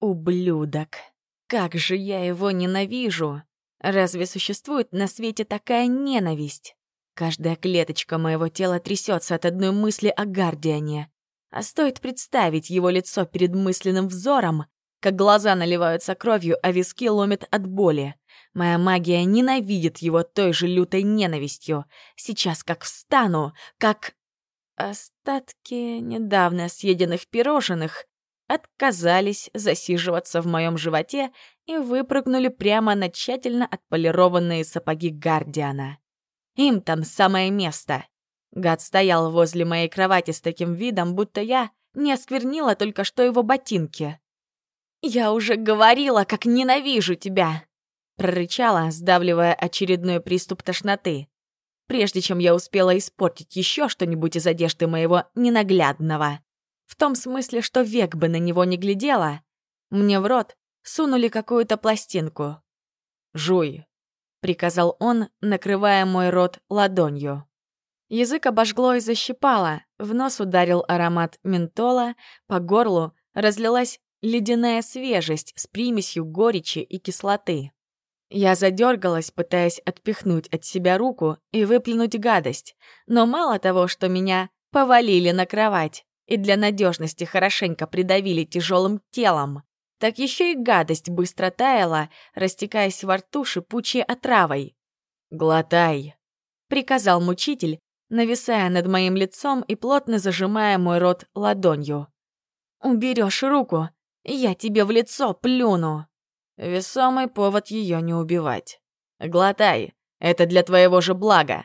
Ублюдок. Как же я его ненавижу! Разве существует на свете такая ненависть? Каждая клеточка моего тела трясется от одной мысли о Гардиане. А стоит представить его лицо перед мысленным взором, как глаза наливаются кровью, а виски ломят от боли. Моя магия ненавидит его той же лютой ненавистью. Сейчас как встану, как... Остатки недавно съеденных пирожных отказались засиживаться в моем животе и выпрыгнули прямо на тщательно отполированные сапоги Гардиана. Им там самое место. Гад стоял возле моей кровати с таким видом, будто я не осквернила только что его ботинки. «Я уже говорила, как ненавижу тебя!» прорычала, сдавливая очередной приступ тошноты. Прежде чем я успела испортить еще что-нибудь из одежды моего ненаглядного. В том смысле, что век бы на него не глядела, мне в рот сунули какую-то пластинку. «Жуй», — приказал он, накрывая мой рот ладонью. Язык обожгло и защипало, в нос ударил аромат ментола, по горлу разлилась ледяная свежесть с примесью горечи и кислоты. Я задергалась, пытаясь отпихнуть от себя руку и выплюнуть гадость, но мало того, что меня повалили на кровать и для надежности хорошенько придавили тяжелым телом, так еще и гадость быстро таяла, растекаясь во рту шипучей отравой. «Глотай», — приказал мучитель, нависая над моим лицом и плотно зажимая мой рот ладонью. «Уберешь руку, я тебе в лицо плюну!» Весомый повод ее не убивать. «Глотай, это для твоего же блага!»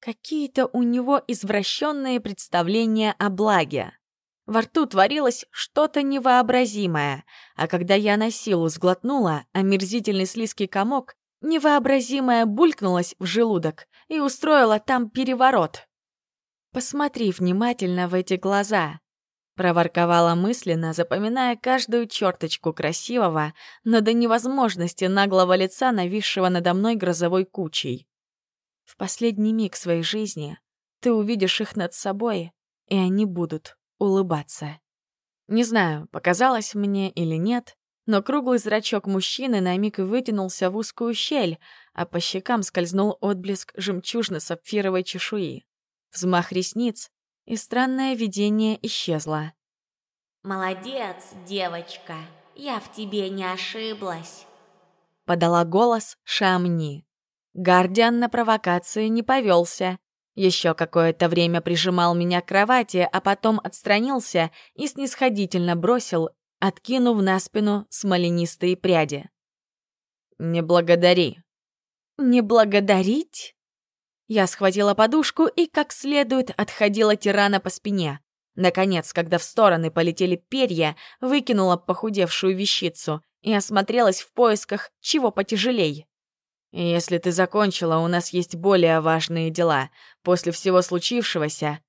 Какие-то у него извращенные представления о благе. Во рту творилось что-то невообразимое, а когда я на силу сглотнула, омерзительный слизкий комок невообразимое булькнулось в желудок и устроила там переворот. «Посмотри внимательно в эти глаза», — проворковала мысленно, запоминая каждую черточку красивого, но до невозможности наглого лица, нависшего надо мной грозовой кучей. В последний миг своей жизни ты увидишь их над собой, и они будут улыбаться. Не знаю, показалось мне или нет, но круглый зрачок мужчины на миг вытянулся в узкую щель, а по щекам скользнул отблеск жемчужно-сапфировой чешуи. Взмах ресниц, и странное видение исчезло. «Молодец, девочка, я в тебе не ошиблась», — подала голос Шамни. Гардиан на провокации не повелся. Еще какое-то время прижимал меня к кровати, а потом отстранился и снисходительно бросил откинув на спину смоленистые пряди. «Не благодари». «Не благодарить?» Я схватила подушку и как следует отходила тирана по спине. Наконец, когда в стороны полетели перья, выкинула похудевшую вещицу и осмотрелась в поисках чего потяжелей. «Если ты закончила, у нас есть более важные дела. После всего случившегося...»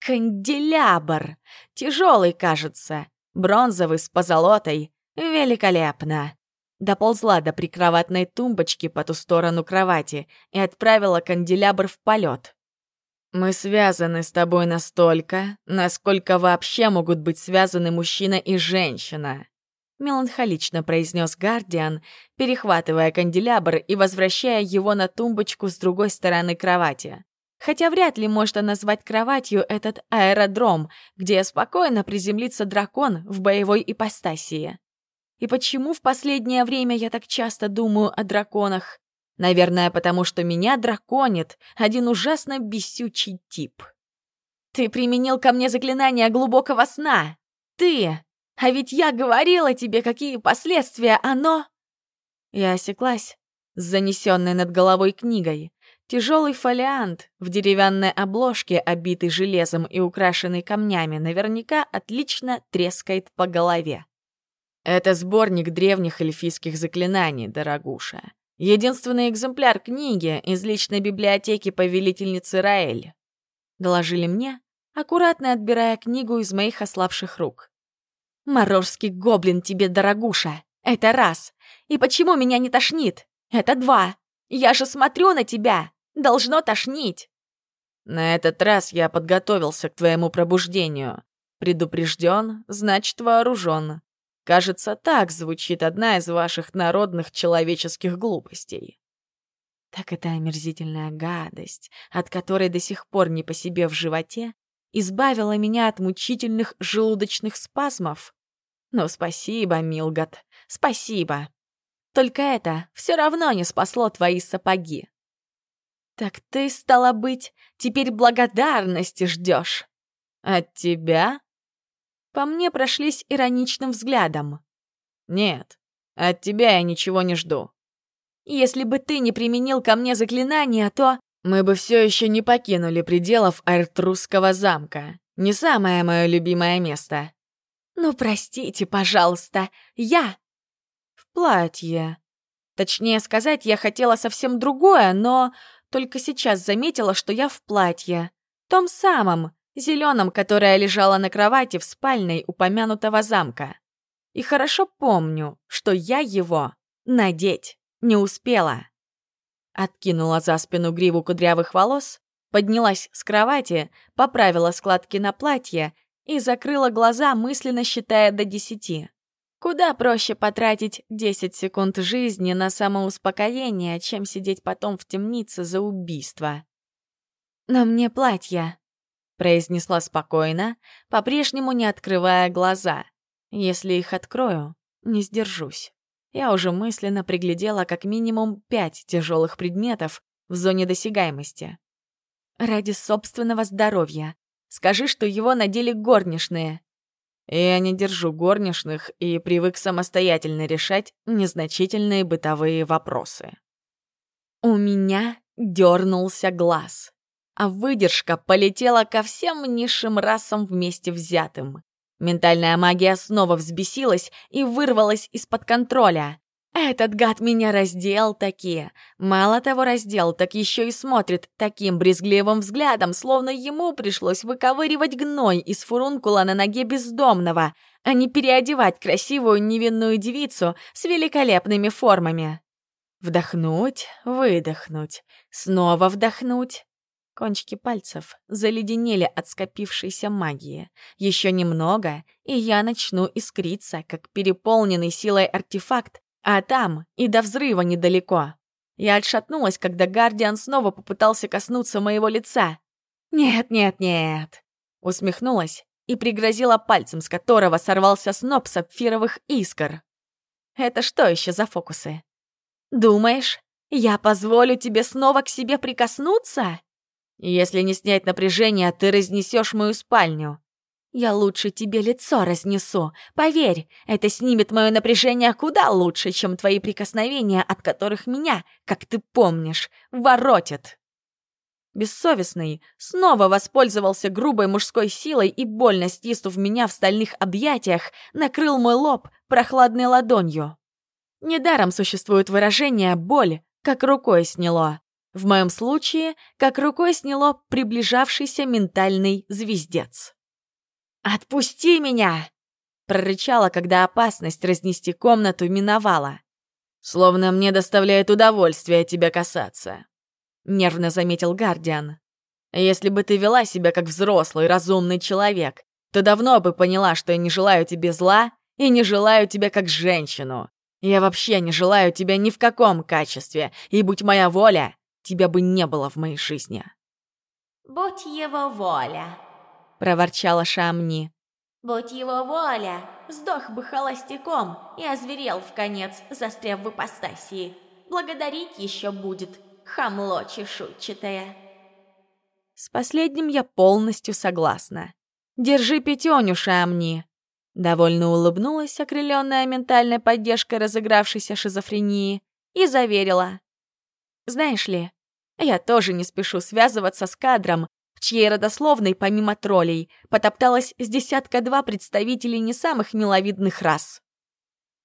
«Канделябр! Тяжелый, кажется бронзовый с позолотой. Великолепно! Доползла до прикроватной тумбочки по ту сторону кровати и отправила канделябр в полет. «Мы связаны с тобой настолько, насколько вообще могут быть связаны мужчина и женщина», меланхолично произнес Гардиан, перехватывая канделябр и возвращая его на тумбочку с другой стороны кровати. Хотя вряд ли можно назвать кроватью этот аэродром, где спокойно приземлится дракон в боевой ипостасии. И почему в последнее время я так часто думаю о драконах? Наверное, потому что меня драконит один ужасно бесючий тип. Ты применил ко мне заклинание глубокого сна. Ты! А ведь я говорила тебе, какие последствия оно... Я осеклась с занесенной над головой книгой. Тяжелый фолиант в деревянной обложке, обитый железом и украшенный камнями, наверняка отлично трескает по голове. Это сборник древних эльфийских заклинаний, дорогуша. Единственный экземпляр книги из личной библиотеки повелительницы Раэль. Доложили мне, аккуратно отбирая книгу из моих ослабших рук. «Морожский гоблин тебе, дорогуша! Это раз! И почему меня не тошнит? Это два! Я же смотрю на тебя! Должно тошнить!» «На этот раз я подготовился к твоему пробуждению. Предупрежден, значит вооружен. Кажется, так звучит одна из ваших народных человеческих глупостей. Так это омерзительная гадость, от которой до сих пор не по себе в животе, избавила меня от мучительных желудочных спазмов. Ну, спасибо, Милгот, спасибо. Только это все равно не спасло твои сапоги. Так ты, стала быть, теперь благодарности ждешь. От тебя? По мне прошлись ироничным взглядом. Нет, от тебя я ничего не жду. Если бы ты не применил ко мне заклинание, то мы бы все еще не покинули пределов Артрусского замка. Не самое мое любимое место. Ну, простите, пожалуйста, я... В платье. Точнее сказать, я хотела совсем другое, но только сейчас заметила, что я в платье. Том самом, зеленом, которое лежало на кровати в спальной упомянутого замка. И хорошо помню, что я его надеть не успела. Откинула за спину гриву кудрявых волос, поднялась с кровати, поправила складки на платье и закрыла глаза, мысленно считая до десяти. Куда проще потратить 10 секунд жизни на самоуспокоение, чем сидеть потом в темнице за убийство. «Но мне платье», — произнесла спокойно, по-прежнему не открывая глаза. «Если их открою, не сдержусь». Я уже мысленно приглядела как минимум пять тяжелых предметов в зоне досягаемости. Ради собственного здоровья. Скажи, что его надели горничные. Я не держу горничных и привык самостоятельно решать незначительные бытовые вопросы. У меня дернулся глаз, а выдержка полетела ко всем низшим расам вместе взятым. Ментальная магия снова взбесилась и вырвалась из-под контроля. Этот гад меня раздел такие. Мало того раздел, так еще и смотрит таким брезгливым взглядом, словно ему пришлось выковыривать гной из фурункула на ноге бездомного, а не переодевать красивую невинную девицу с великолепными формами. Вдохнуть, выдохнуть, снова вдохнуть. Кончики пальцев заледенели от скопившейся магии. Еще немного, и я начну искриться, как переполненный силой артефакт, а там и до взрыва недалеко. Я отшатнулась, когда Гардиан снова попытался коснуться моего лица. «Нет, нет, нет!» Усмехнулась и пригрозила пальцем, с которого сорвался сноп сапфировых искр. «Это что еще за фокусы? Думаешь, я позволю тебе снова к себе прикоснуться?» Если не снять напряжение, ты разнесешь мою спальню. Я лучше тебе лицо разнесу. Поверь, это снимет мое напряжение куда лучше, чем твои прикосновения, от которых меня, как ты помнишь, воротит. Бессовестный снова воспользовался грубой мужской силой и, больно стиснув меня в стальных объятиях, накрыл мой лоб прохладной ладонью. Недаром существует выражение «боль», как рукой сняло. В моем случае, как рукой сняло приближавшийся ментальный звездец. «Отпусти меня!» — прорычала, когда опасность разнести комнату миновала. «Словно мне доставляет удовольствие тебя касаться», — нервно заметил Гардиан. «Если бы ты вела себя как взрослый, разумный человек, то давно бы поняла, что я не желаю тебе зла и не желаю тебя как женщину. Я вообще не желаю тебя ни в каком качестве, и будь моя воля, тебя бы не было в моей жизни». «Будь его воля», — проворчала Шамни. «Будь его воля, сдох бы холостяком и озверел в конец, застряв в ипостасии. Благодарить еще будет, хамло чешуйчатое». С последним я полностью согласна. Держи пятёню, Шамни. Довольно улыбнулась, окрыленная ментальной поддержкой разыгравшейся шизофрении, и заверила. Знаешь ли, я тоже не спешу связываться с кадром, в чьей родословной, помимо троллей, потопталась с десятка-два представителей не самых миловидных рас.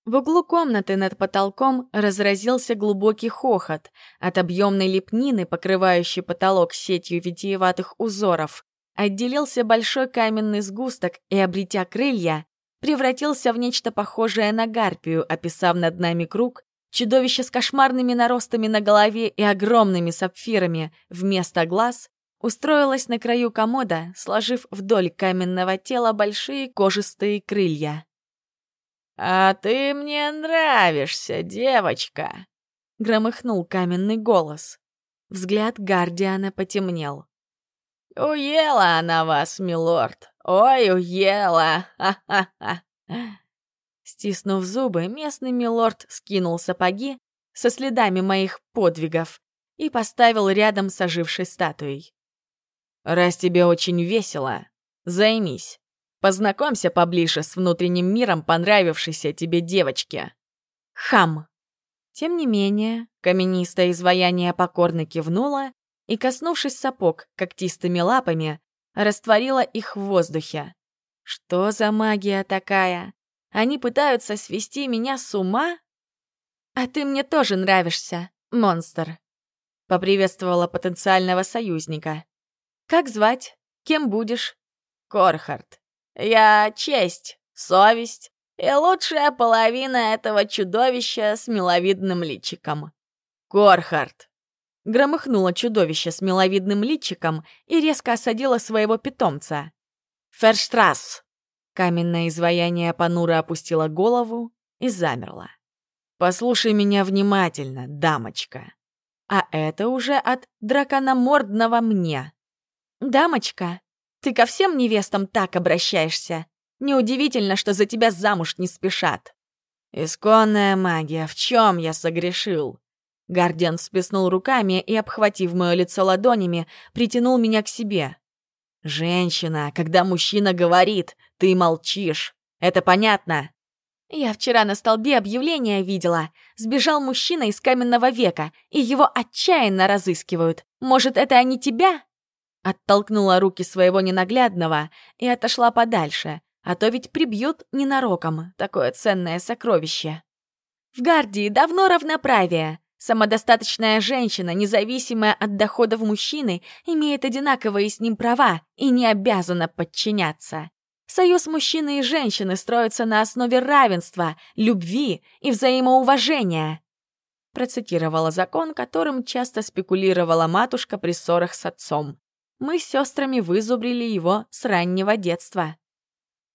В углу комнаты над потолком разразился глубокий хохот. От объемной лепнины, покрывающей потолок сетью витиеватых узоров, отделился большой каменный сгусток и, обретя крылья, превратился в нечто похожее на гарпию, описав над нами круг Чудовище с кошмарными наростами на голове и огромными сапфирами вместо глаз устроилось на краю комода, сложив вдоль каменного тела большие кожистые крылья. «А ты мне нравишься, девочка!» — громыхнул каменный голос. Взгляд Гардиана потемнел. «Уела она вас, милорд! Ой, уела! Ха-ха-ха!» Стиснув зубы, местный милорд скинул сапоги со следами моих подвигов и поставил рядом с ожившей статуей. «Раз тебе очень весело, займись. Познакомься поближе с внутренним миром понравившейся тебе девочки». Хам. Тем не менее, каменистое изваяние покорно кивнуло и, коснувшись сапог когтистыми лапами, растворила их в воздухе. Что за магия такая? Они пытаются свести меня с ума? А ты мне тоже нравишься, монстр. Поприветствовала потенциального союзника. Как звать? Кем будешь? Корхард. Я честь, совесть и лучшая половина этого чудовища с миловидным личиком. Корхард. Громыхнуло чудовище с миловидным личиком и резко осадило своего питомца. «Ферштрасс!» Каменное изваяние понуро опустило голову и замерло. «Послушай меня внимательно, дамочка. А это уже от дракономордного мне». «Дамочка, ты ко всем невестам так обращаешься? Неудивительно, что за тебя замуж не спешат». «Исконная магия, в чем я согрешил?» Гардиан всплеснул руками и, обхватив мое лицо ладонями, притянул меня к себе. «Женщина, когда мужчина говорит, ты молчишь. Это понятно?» «Я вчера на столбе объявление видела. Сбежал мужчина из каменного века, и его отчаянно разыскивают. Может, это они тебя?» Оттолкнула руки своего ненаглядного и отошла подальше, а то ведь прибьют ненароком такое ценное сокровище. «В Гардии давно равноправие. Самодостаточная женщина, независимая от доходов мужчины, имеет одинаковые с ним права и не обязана подчиняться. Союз мужчины и женщины строится на основе равенства, любви и взаимоуважения. Процитировала закон, которым часто спекулировала матушка при ссорах с отцом. Мы с сестрами вызубрили его с раннего детства.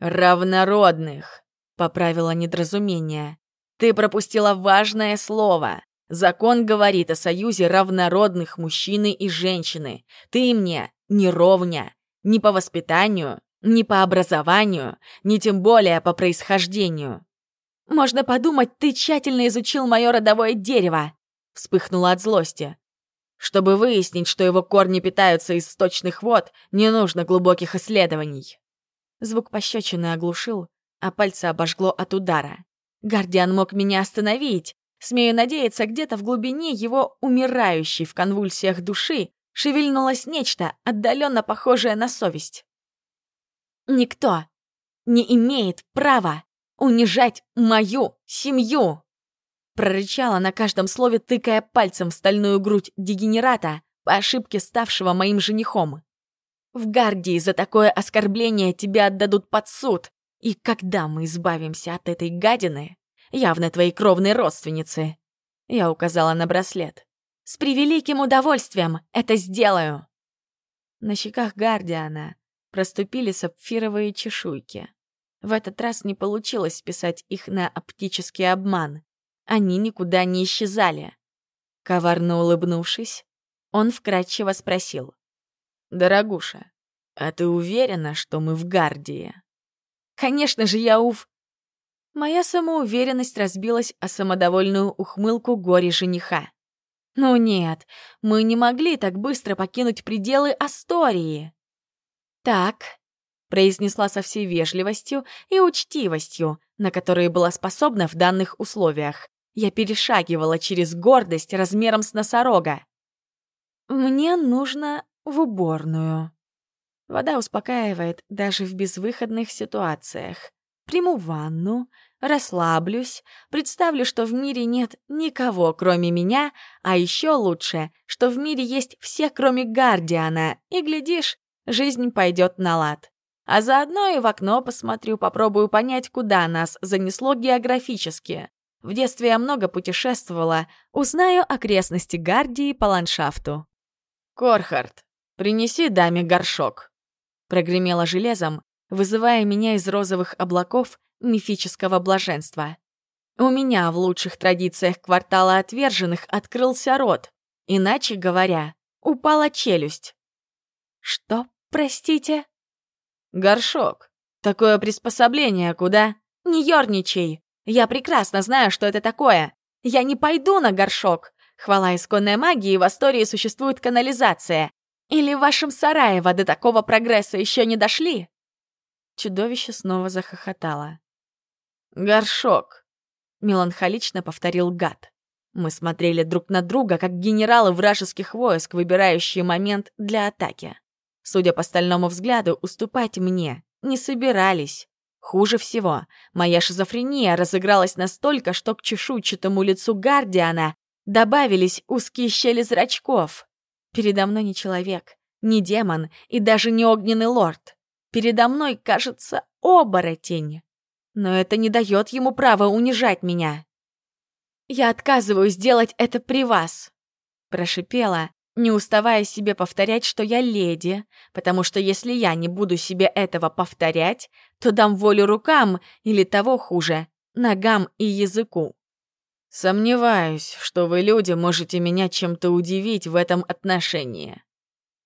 «Равнородных», — поправила недоразумение. «Ты пропустила важное слово. Закон говорит о союзе равнородных мужчины и женщины. Ты мне не ровня, ни по воспитанию, ни по образованию, ни тем более по происхождению. Можно подумать, ты тщательно изучил мое родовое дерево, вспыхнула от злости. Чтобы выяснить, что его корни питаются из сточных вод, не нужно глубоких исследований. Звук пощечины оглушил, а пальцы обожгло от удара. Гардиан мог меня остановить, Смею надеяться, где-то в глубине его умирающей в конвульсиях души шевельнулось нечто, отдаленно похожее на совесть. «Никто не имеет права унижать мою семью!» Прорычала на каждом слове, тыкая пальцем в стальную грудь дегенерата, по ошибке ставшего моим женихом. «В Гардии за такое оскорбление тебя отдадут под суд, и когда мы избавимся от этой гадины, явно твоей кровной родственницы. Я указала на браслет. С превеликим удовольствием это сделаю. На щеках Гардиана проступили сапфировые чешуйки. В этот раз не получилось списать их на оптический обман. Они никуда не исчезали. Коварно улыбнувшись, он вкратчиво спросил. «Дорогуша, а ты уверена, что мы в Гардии?» «Конечно же, я ув...» Моя самоуверенность разбилась о самодовольную ухмылку горе жениха. «Ну нет, мы не могли так быстро покинуть пределы Астории». «Так», — произнесла со всей вежливостью и учтивостью, на которые была способна в данных условиях. Я перешагивала через гордость размером с носорога. «Мне нужно в уборную». Вода успокаивает даже в безвыходных ситуациях. Приму ванну, расслаблюсь, представлю, что в мире нет никого, кроме меня, а еще лучше, что в мире есть все, кроме Гардиана, и, глядишь, жизнь пойдет на лад. А заодно и в окно посмотрю, попробую понять, куда нас занесло географически. В детстве я много путешествовала, узнаю окрестности Гардии по ландшафту. «Корхард, принеси даме горшок», — прогремело железом, вызывая меня из розовых облаков мифического блаженства. У меня в лучших традициях квартала отверженных открылся рот, иначе говоря, упала челюсть. Что, простите? Горшок. Такое приспособление куда? Не ерничай. Я прекрасно знаю, что это такое. Я не пойду на горшок. Хвала исконной магии, в Астории существует канализация. Или в вашем сарае до такого прогресса еще не дошли?» Чудовище снова захохотало. «Горшок», — меланхолично повторил гад. Мы смотрели друг на друга, как генералы вражеских войск, выбирающие момент для атаки. Судя по стальному взгляду, уступать мне не собирались. Хуже всего, моя шизофрения разыгралась настолько, что к чешуйчатому лицу Гардиана добавились узкие щели зрачков. Передо мной не человек, не демон и даже не огненный лорд. Передо мной, кажется, оборотень. Но это не дает ему права унижать меня. «Я отказываюсь делать это при вас», — прошипела, не уставая себе повторять, что я леди, потому что если я не буду себе этого повторять, то дам волю рукам или того хуже, ногам и языку. Сомневаюсь, что вы, люди, можете меня чем-то удивить в этом отношении.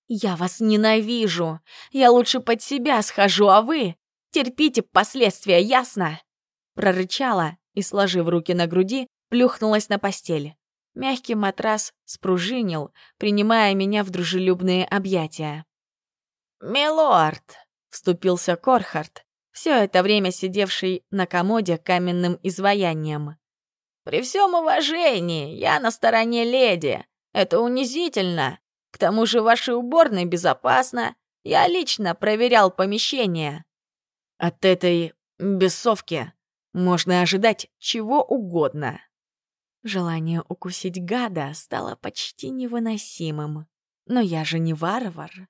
Я вас ненавижу. Я лучше под себя схожу, а вы терпите последствия, ясно? Прорычала и, сложив руки на груди, плюхнулась на постель. Мягкий матрас спружинил, принимая меня в дружелюбные объятия. «Милорд!» — вступился Корхард, все это время сидевший на комоде каменным изваянием. «При всем уважении, я на стороне леди. Это унизительно. К тому же в вашей уборной безопасно. Я лично проверял помещение». От этой бесовки можно ожидать чего угодно. Желание укусить гада стало почти невыносимым. Но я же не варвар.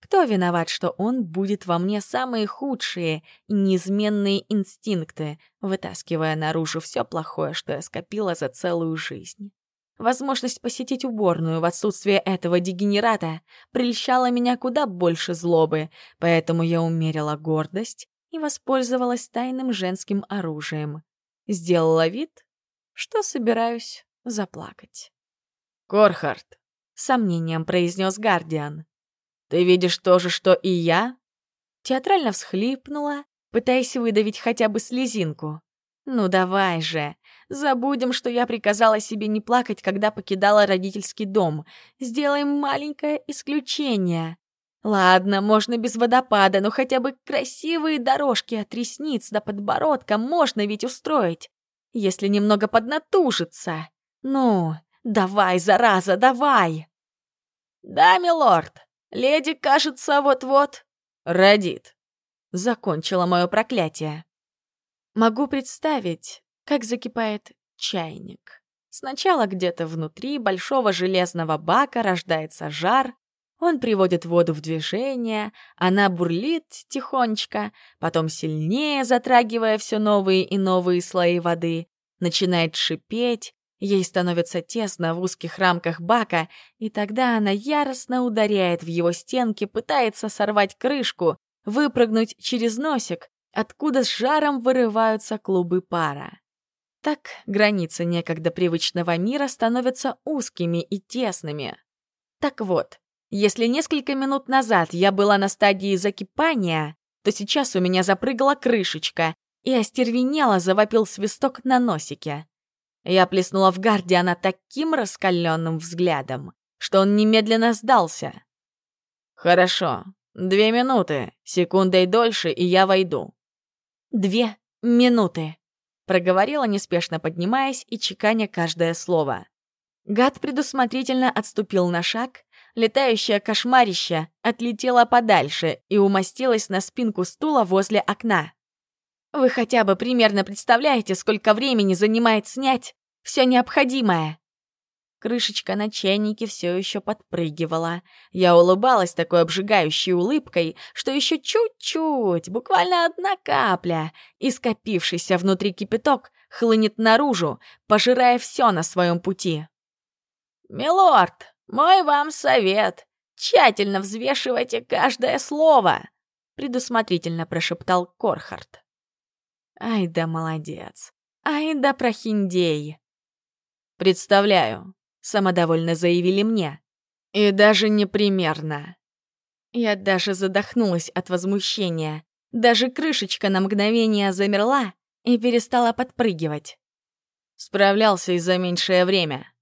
Кто виноват, что он будет во мне самые худшие и неизменные инстинкты, вытаскивая наружу все плохое, что я скопила за целую жизнь? Возможность посетить уборную в отсутствие этого дегенерата прельщала меня куда больше злобы, поэтому я умерила гордость и воспользовалась тайным женским оружием. Сделала вид, что собираюсь заплакать. «Корхард», — сомнением произнес Гардиан, — «ты видишь то же, что и я?» Театрально всхлипнула, пытаясь выдавить хотя бы слезинку. «Ну давай же, забудем, что я приказала себе не плакать, когда покидала родительский дом. Сделаем маленькое исключение. Ладно, можно без водопада, но хотя бы красивые дорожки от ресниц до подбородка можно ведь устроить если немного поднатужиться. Ну, давай, зараза, давай!» «Да, милорд, леди, кажется, вот-вот родит», — закончила мое проклятие. Могу представить, как закипает чайник. Сначала где-то внутри большого железного бака рождается жар, он приводит воду в движение, она бурлит тихонечко, потом сильнее затрагивая все новые и новые слои воды, начинает шипеть, ей становится тесно в узких рамках бака, и тогда она яростно ударяет в его стенки, пытается сорвать крышку, выпрыгнуть через носик, откуда с жаром вырываются клубы пара. Так границы некогда привычного мира становятся узкими и тесными. Так вот, если несколько минут назад я была на стадии закипания, то сейчас у меня запрыгала крышечка, и остервенело завопил свисток на носике. Я плеснула в Гардиана таким раскаленным взглядом, что он немедленно сдался. «Хорошо, две минуты, секундой дольше, и я войду». «Две минуты», — проговорила, неспешно поднимаясь и чеканя каждое слово. Гад предусмотрительно отступил на шаг, Летающее кошмарище отлетело подальше и умостилось на спинку стула возле окна. Вы хотя бы примерно представляете, сколько времени занимает снять все необходимое? Крышечка на чайнике все еще подпрыгивала. Я улыбалась такой обжигающей улыбкой, что еще чуть-чуть, буквально одна капля, и скопившийся внутри кипяток хлынет наружу, пожирая все на своем пути. «Милорд!» «Мой вам совет. Тщательно взвешивайте каждое слово», — предусмотрительно прошептал Корхард. Ай да молодец. Ай да прохиндей. Представляю, самодовольно заявили мне. И даже непримерно. Я даже задохнулась от возмущения. Даже крышечка на мгновение замерла и перестала подпрыгивать. Справлялся и за меньшее время.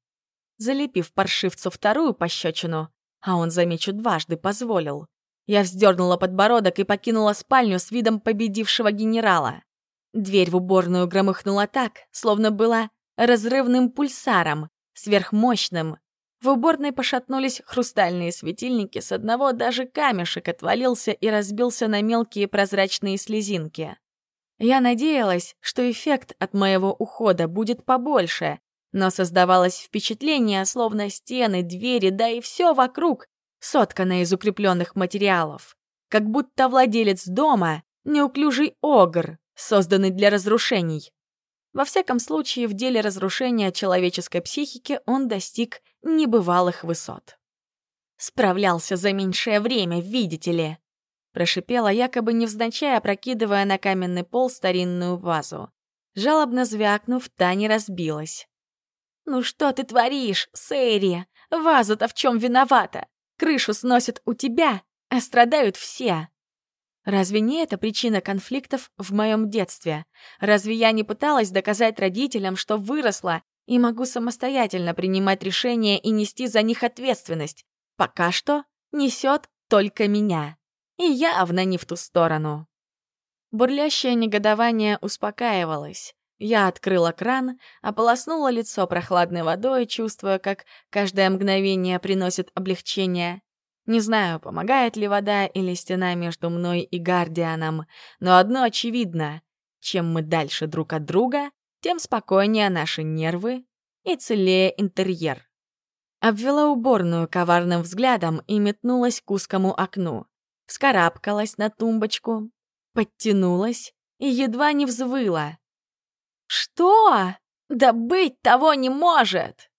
Залепив паршивцу вторую пощечину, а он, замечу, дважды позволил, я вздернула подбородок и покинула спальню с видом победившего генерала. Дверь в уборную громыхнула так, словно была разрывным пульсаром, сверхмощным. В уборной пошатнулись хрустальные светильники, с одного даже камешек отвалился и разбился на мелкие прозрачные слезинки. Я надеялась, что эффект от моего ухода будет побольше, но создавалось впечатление, словно стены, двери, да и все вокруг соткано из укрепленных материалов. Как будто владелец дома — неуклюжий огр, созданный для разрушений. Во всяком случае, в деле разрушения человеческой психики он достиг небывалых высот. Справлялся за меньшее время, видите ли. Прошипела, якобы невзначай опрокидывая на каменный пол старинную вазу. Жалобно звякнув, та не разбилась. «Ну что ты творишь, Сэри? Ваза-то в чем виновата? Крышу сносят у тебя, а страдают все!» Разве не это причина конфликтов в моем детстве? Разве я не пыталась доказать родителям, что выросла и могу самостоятельно принимать решения и нести за них ответственность? Пока что несет только меня. И явно не в ту сторону. Бурлящее негодование успокаивалось. Я открыла кран, ополоснула лицо прохладной водой, чувствуя, как каждое мгновение приносит облегчение. Не знаю, помогает ли вода или стена между мной и Гардианом, но одно очевидно. Чем мы дальше друг от друга, тем спокойнее наши нервы и целее интерьер. Обвела уборную коварным взглядом и метнулась к узкому окну вскарабкалась на тумбочку, подтянулась и едва не взвыла. «Что? Да быть того не может!»